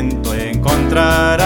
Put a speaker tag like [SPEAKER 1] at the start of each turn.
[SPEAKER 1] encontrar.